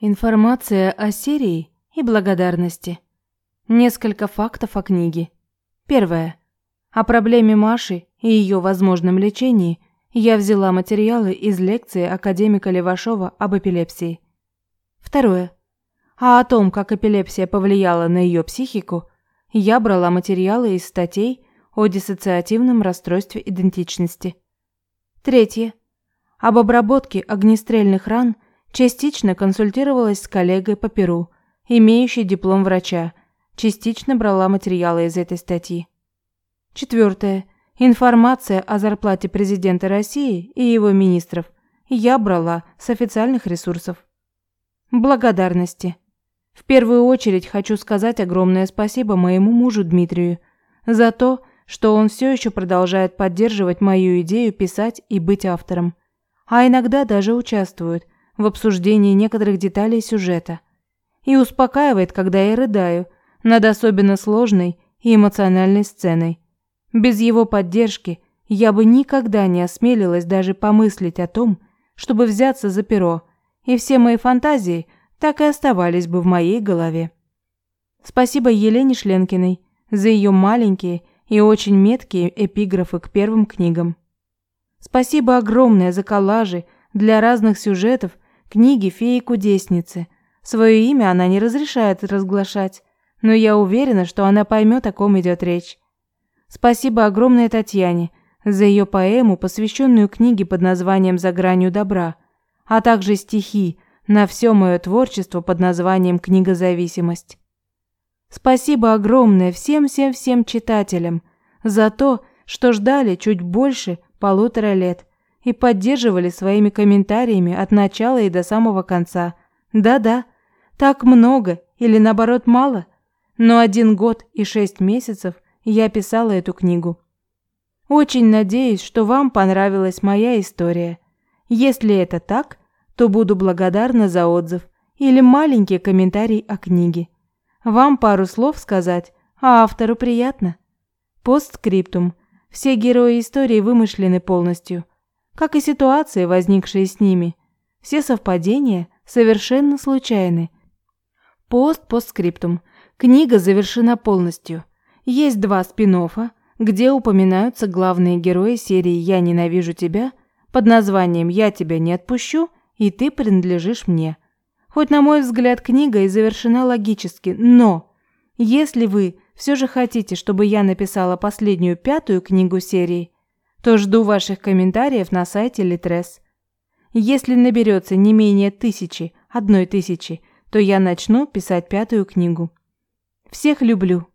Информация о серии и благодарности. Несколько фактов о книге. Первое. О проблеме Маши и ее возможном лечении я взяла материалы из лекции академика Левашова об эпилепсии. Второе. А о том, как эпилепсия повлияла на ее психику, я брала материалы из статей о диссоциативном расстройстве идентичности. Третье. Об обработке огнестрельных ран частично консультировалась с коллегой по Перу, имеющей диплом врача, частично брала материалы из этой статьи. Четвертое. Информация о зарплате президента России и его министров я брала с официальных ресурсов. Благодарности. В первую очередь хочу сказать огромное спасибо моему мужу Дмитрию за то, что он все еще продолжает поддерживать мою идею писать и быть автором, а иногда даже участвует в обсуждении некоторых деталей сюжета и успокаивает, когда я рыдаю над особенно сложной и эмоциональной сценой. Без его поддержки я бы никогда не осмелилась даже помыслить о том, чтобы взяться за перо, и все мои фантазии так и оставались бы в моей голове. Спасибо Елене Шленкиной за ее маленькие и очень меткие эпиграфы к первым книгам. Спасибо огромное за коллажи для разных сюжетов книги «Феи-кудесницы». Свое имя она не разрешает разглашать, но я уверена, что она поймет, о ком идет речь. Спасибо огромное Татьяне за ее поэму, посвященную книге под названием «За гранью добра», а также стихи на все мое творчество под названием «Книга зависимость». Спасибо огромное всем-всем-всем читателям за то, что ждали чуть больше полутора лет и поддерживали своими комментариями от начала и до самого конца. Да-да, так много или наоборот мало, но один год и шесть месяцев я писала эту книгу. Очень надеюсь, что вам понравилась моя история. Если это так, то буду благодарна за отзыв или маленький комментарий о книге. Вам пару слов сказать, а автору приятно. Постскриптум. Все герои истории вымышлены полностью, как и ситуации, возникшие с ними. Все совпадения совершенно случайны. Пост-постскриптум. Книга завершена полностью. Есть два спин где упоминаются главные герои серии «Я ненавижу тебя» под названием «Я тебя не отпущу» и «Ты принадлежишь мне». Хоть, на мой взгляд, книга и завершена логически, но если вы все же хотите, чтобы я написала последнюю пятую книгу серии, то жду ваших комментариев на сайте Литрес. Если наберется не менее тысячи, одной тысячи, то я начну писать пятую книгу. Всех люблю.